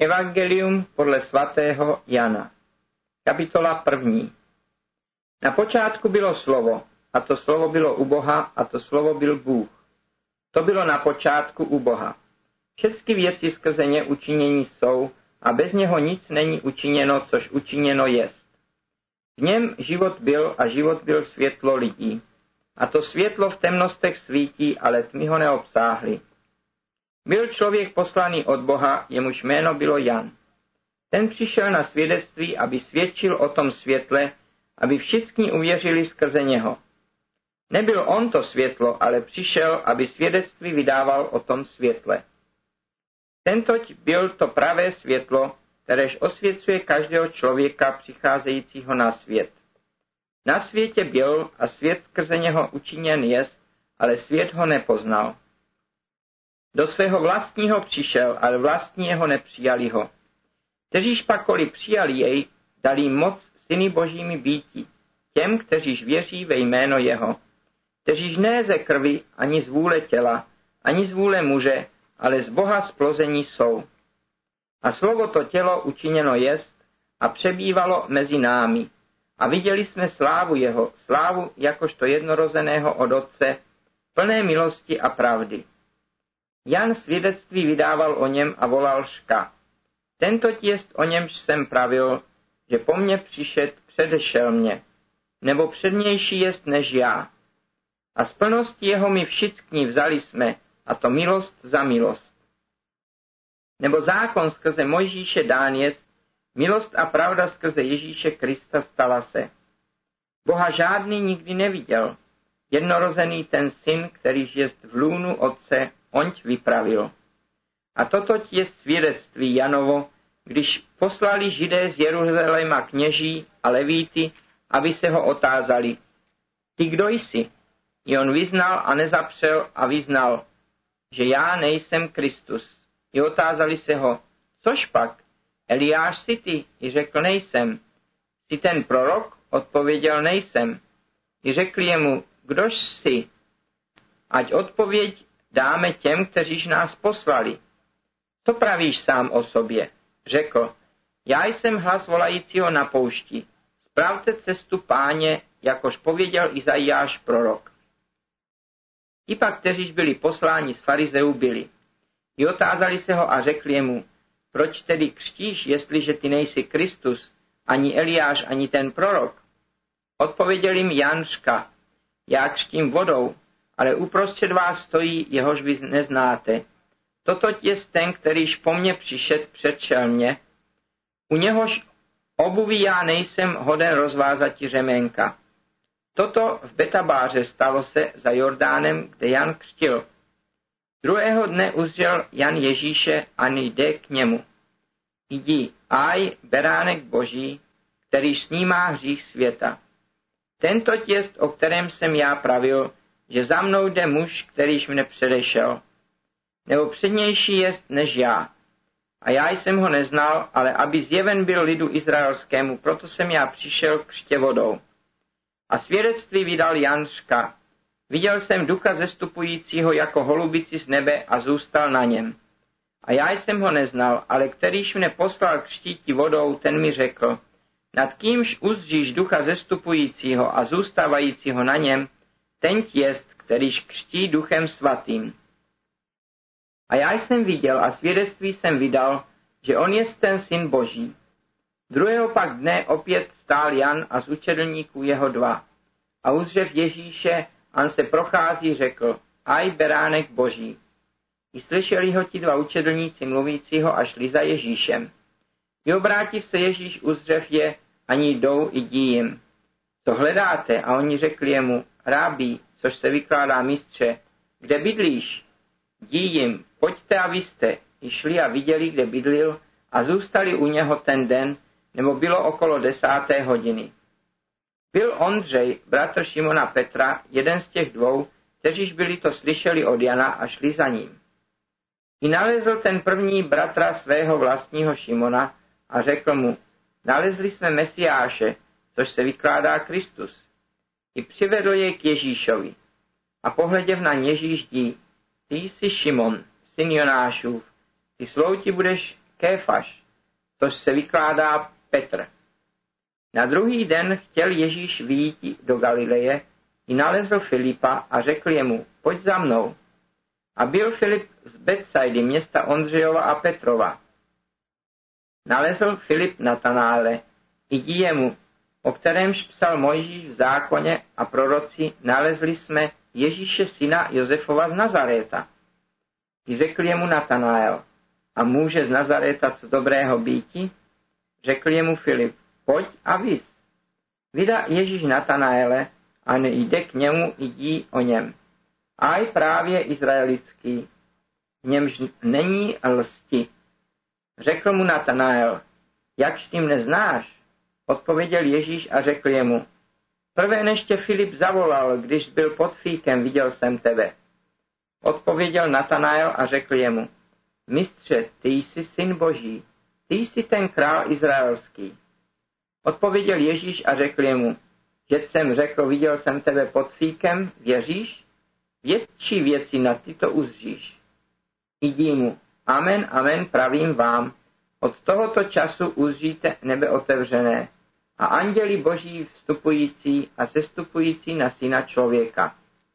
Evangelium podle svatého Jana. Kapitola první. Na počátku bylo slovo, a to slovo bylo u Boha, a to slovo byl Bůh. To bylo na počátku u Boha. Všechny věci skrze ně učinění jsou, a bez něho nic není učiněno, což učiněno jest. V něm život byl a život byl světlo lidí. A to světlo v temnostech svítí, ale tmy ho neobsáhly. Byl člověk poslaný od Boha, jemuž jméno bylo Jan. Ten přišel na svědectví, aby svědčil o tom světle, aby všichni uvěřili skrze něho. Nebyl on to světlo, ale přišel, aby svědectví vydával o tom světle. Tentoť byl to pravé světlo, kteréž osvěcuje každého člověka přicházejícího na svět. Na světě byl a svět skrze něho učiněn jest, ale svět ho nepoznal. Do svého vlastního přišel, ale vlastní jeho nepřijali ho. Kteříž pakoli přijali jej, dali moc syny božími býti, těm, kteříž věří ve jméno jeho, kteříž ne ze krvi, ani z vůle těla, ani z vůle muže, ale z Boha splození jsou. A slovo to tělo učiněno jest a přebývalo mezi námi. A viděli jsme slávu jeho, slávu jakožto jednorozeného od Otce, plné milosti a pravdy. Jan svědectví vydával o něm a volal ška. Tento těst o němž jsem pravil, že po mně přišet předešel mě, nebo přednější jest než já. A z plnosti jeho my všichni vzali jsme, a to milost za milost. Nebo zákon skrze Mojžíše dán jest, milost a pravda skrze Ježíše Krista stala se. Boha žádný nikdy neviděl, jednorozený ten syn, kterýž jest v lůnu otce, onť vypravil. A toto je svědectví Janovo, když poslali židé z Jeruzaléma kněží a levíty, aby se ho otázali. Ty kdo jsi? I on vyznal a nezapřel a vyznal, že já nejsem Kristus. I otázali se ho, což pak? Eliáš si ty? I řekl, nejsem. Jsi ten prorok? Odpověděl, nejsem. I řekli jemu, kdož jsi? Ať odpověď dáme těm, kteříž nás poslali. To pravíš sám o sobě? Řekl, já jsem hlas volajícího na poušti. Spravte cestu páně, jakož pověděl Izajáš prorok. Ti pak, kteříž byli posláni z farizeů, byli. I otázali se ho a řekli jemu, proč tedy křtíš, jestliže ty nejsi Kristus, ani Eliáš, ani ten prorok? Odpověděl jim Janška, já křtím vodou, ale uprostřed vás stojí, jehož vy neznáte. Toto je ten, kterýž po mně přišet, předšel mě. U něhož obuví já nejsem hoden rozvázat řemenka. Toto v Betabáře stalo se za Jordánem, kde Jan křtil. Druhého dne uzřel Jan Ježíše a jde k němu. Jdi, aj, beránek boží, který snímá hřích světa. Tento těst, o kterém jsem já pravil, že za mnou jde muž, kterýž mne předešel, nebo přednější jest než já. A já jsem ho neznal, ale aby zjeven byl lidu izraelskému, proto jsem já přišel křtě vodou. A svědectví vydal Janška. Viděl jsem ducha zestupujícího jako holubici z nebe a zůstal na něm. A já jsem ho neznal, ale kterýž mne poslal křtíti vodou, ten mi řekl, nad kýmž uzříš ducha zestupujícího a zůstávajícího na něm, ten jest, kterýž křtí duchem svatým. A já jsem viděl a svědectví jsem vydal, že on je ten syn boží. Druhého pak dne opět stál Jan a z učedlníků jeho dva. A uzřev Ježíše, an se prochází, řekl, aj beránek boží. I slyšeli ho ti dva učedlníci mluvícího a šli za Ježíšem. I obrátiv se Ježíš uzřev je, ani jdou i dí jim. Hledáte? A oni řekli jemu, rábí, což se vykládá mistře, kde bydlíš? Dí jim, pojďte a vy jste. I šli a viděli, kde bydlil a zůstali u něho ten den, nebo bylo okolo desáté hodiny. Byl Ondřej, bratr Šimona Petra, jeden z těch dvou, kteříž byli to slyšeli od Jana a šli za ním. I nalezl ten první bratra svého vlastního Šimona a řekl mu, nalezli jsme Mesiáše, což se vykládá Kristus. I přivedl jej k Ježíšovi. A pohleděv na Ježíš dí, ty jsi Šimon, syn Jonášův, ty slouti budeš Kéfaš, tož se vykládá Petr. Na druhý den chtěl Ježíš výjít do Galileje i nalezl Filipa a řekl jemu, pojď za mnou. A byl Filip z Betsaidy města Ondřejova a Petrova. Nalezl Filip Natanále, jdi jemu, o kterémž psal Mojžíš v zákoně a proroci, nalezli jsme Ježíše syna Josefova z Nazaréta. I řekl jemu Natanael, a může z Nazaréta co dobrého býti? Řekl jemu Filip, pojď a vys. Vydá Ježíš Natanaele a jde k němu, jdi o něm. Aj právě izraelický, v němž není lsti. Řekl mu Natanael, jakž tím neznáš? Odpověděl Ježíš a řekl jemu, prvé než tě Filip zavolal, když byl pod fíkem, viděl jsem tebe. Odpověděl Natanael a řekl jemu, mistře, ty jsi syn boží, ty jsi ten král izraelský. Odpověděl Ježíš a řekl jemu, že jsem řekl, viděl jsem tebe pod fíkem, věříš? Větší věci na tyto uzříš. Jdi mu, amen, amen, pravím vám, od tohoto času uzříte nebe otevřené a anděli boží vstupující a sestupující na syna člověka.